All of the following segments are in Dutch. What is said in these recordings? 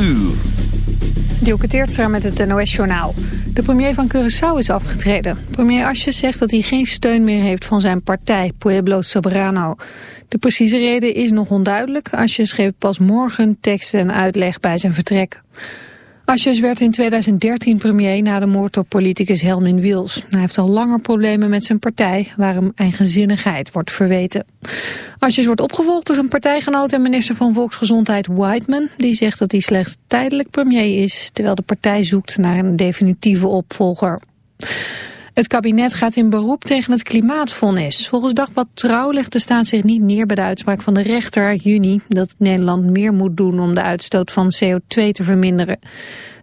uur. Dielke Teertstra met het NOS-journaal. De premier van Curaçao is afgetreden. Premier Asjes zegt dat hij geen steun meer heeft van zijn partij, Pueblo Soberano. De precieze reden is nog onduidelijk. Asjes geeft pas morgen tekst en uitleg bij zijn vertrek. Asjes werd in 2013 premier na de moord op politicus Helmin Wils. Hij heeft al langer problemen met zijn partij, waar hem eigenzinnigheid wordt verweten. Asjes wordt opgevolgd door zijn partijgenoot en minister van Volksgezondheid Whiteman. Die zegt dat hij slechts tijdelijk premier is, terwijl de partij zoekt naar een definitieve opvolger. Het kabinet gaat in beroep tegen het klimaatfonds. Volgens Dagblad Trouw legt de staat zich niet neer bij de uitspraak van de rechter uit juni... dat Nederland meer moet doen om de uitstoot van CO2 te verminderen.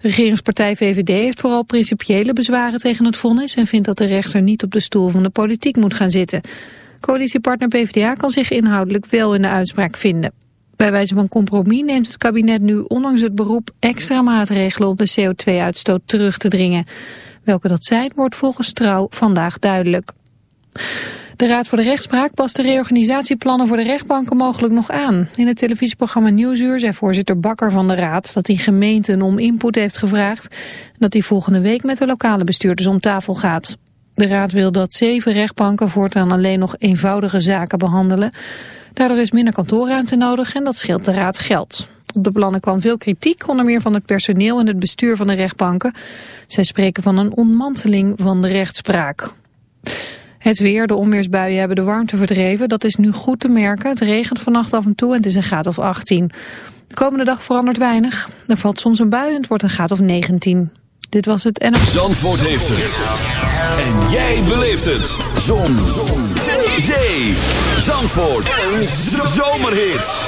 regeringspartij VVD heeft vooral principiële bezwaren tegen het vonnis... en vindt dat de rechter niet op de stoel van de politiek moet gaan zitten. Coalitiepartner PvdA kan zich inhoudelijk wel in de uitspraak vinden. Bij wijze van compromis neemt het kabinet nu ondanks het beroep extra maatregelen om de CO2-uitstoot terug te dringen... Welke dat zijn, wordt volgens Trouw vandaag duidelijk. De Raad voor de Rechtspraak past de reorganisatieplannen voor de rechtbanken mogelijk nog aan. In het televisieprogramma Nieuwsuur zei voorzitter Bakker van de Raad dat hij gemeenten om input heeft gevraagd en dat hij volgende week met de lokale bestuurders om tafel gaat. De Raad wil dat zeven rechtbanken voortaan alleen nog eenvoudige zaken behandelen. Daardoor is minder kantoorruimte nodig en dat scheelt de Raad geld. Op de plannen kwam veel kritiek, onder meer van het personeel en het bestuur van de rechtbanken. Zij spreken van een ontmanteling van de rechtspraak. Het weer, de onweersbuien hebben de warmte verdreven. Dat is nu goed te merken. Het regent vannacht af en toe en het is een graad of 18. De komende dag verandert weinig. Er valt soms een bui en het wordt een graad of 19. Dit was het en... Zandvoort heeft het. En jij beleeft het. Zon. Zon. Zee. Zandvoort. Een zomerhit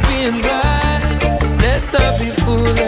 being blind. Let's not be foolish.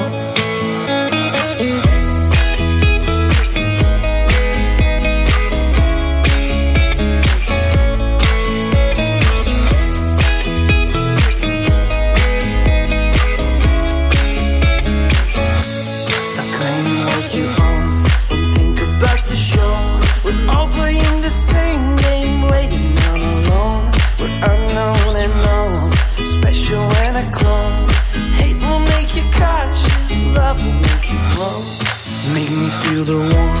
The warmth,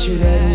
should have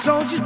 soldiers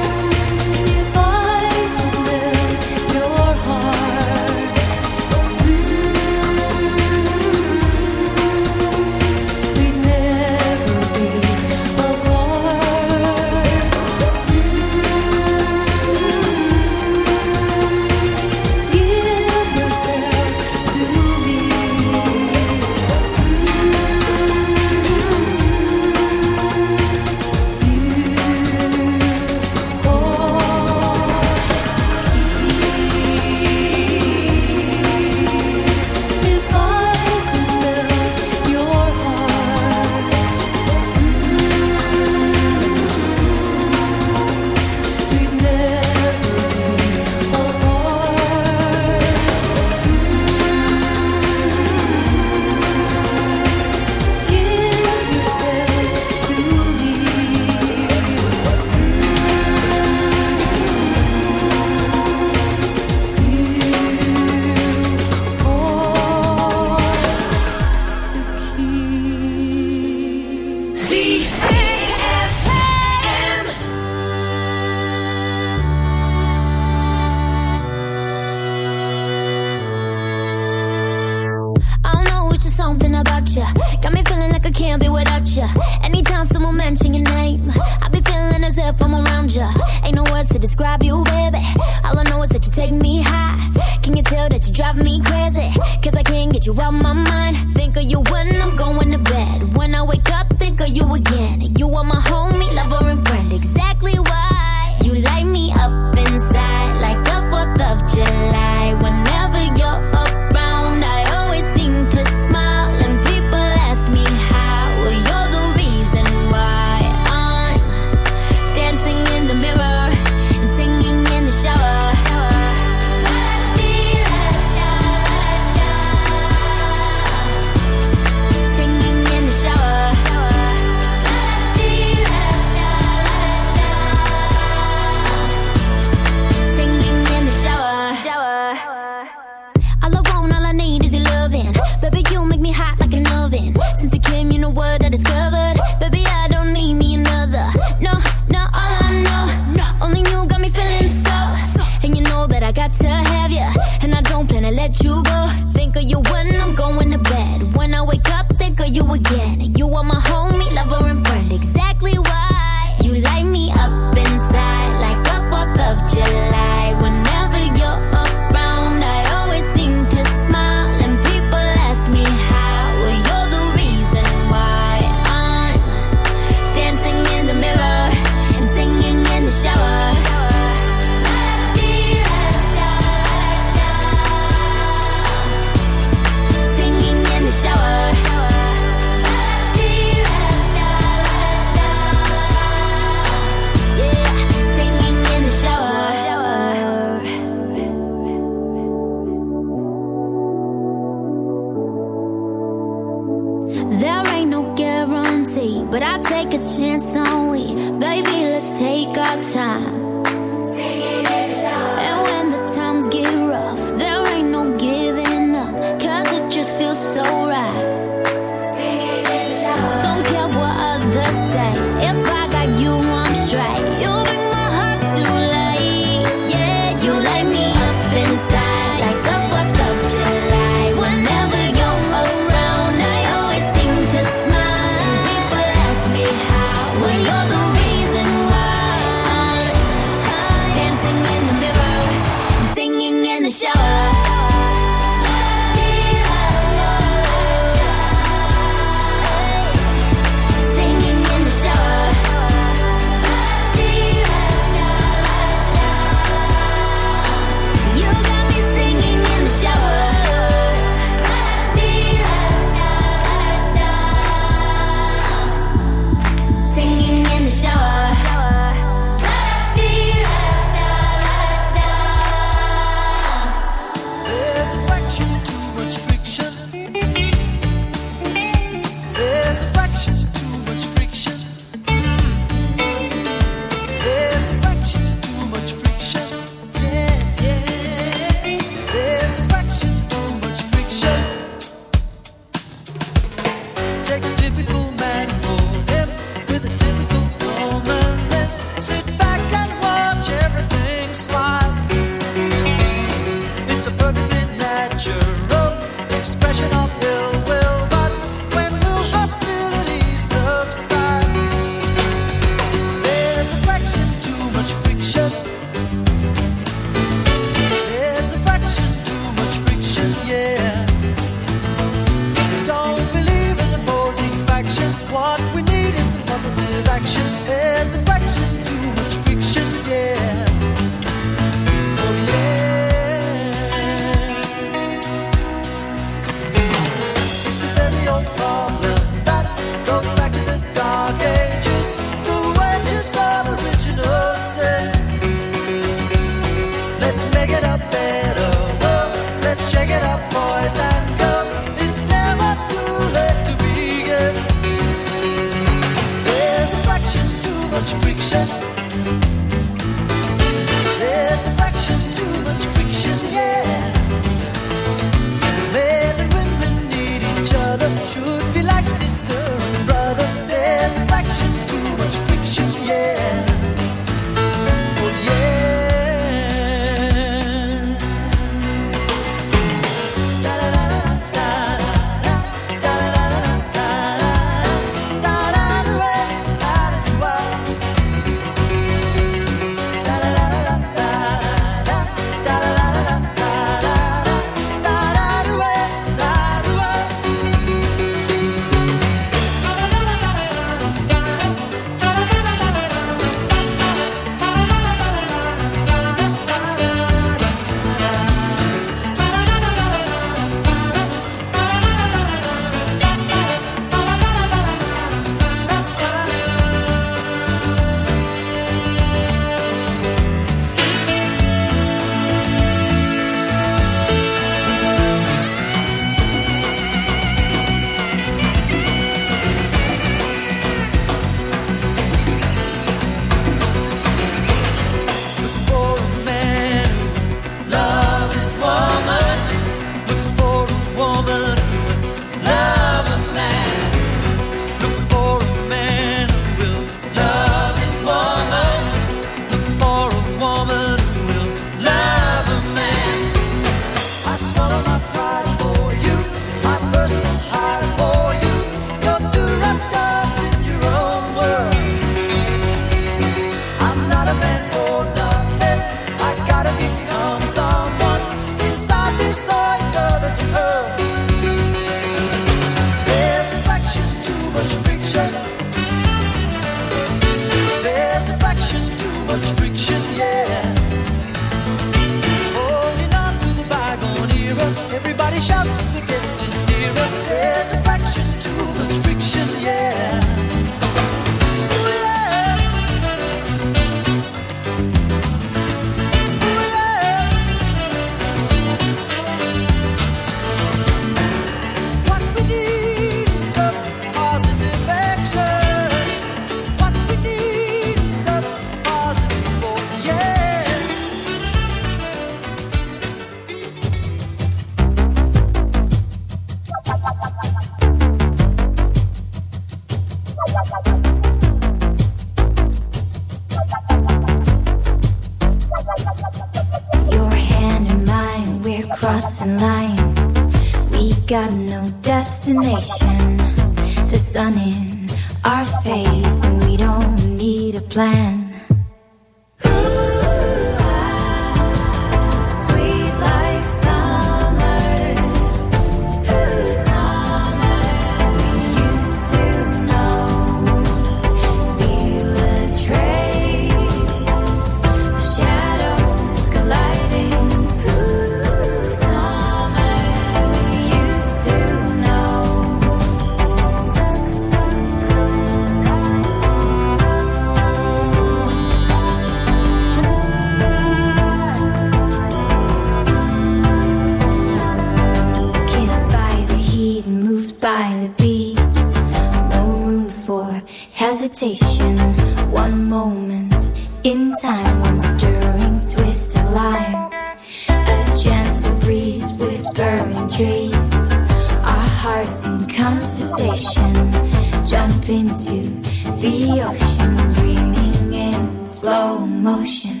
the ocean, dreaming in slow motion.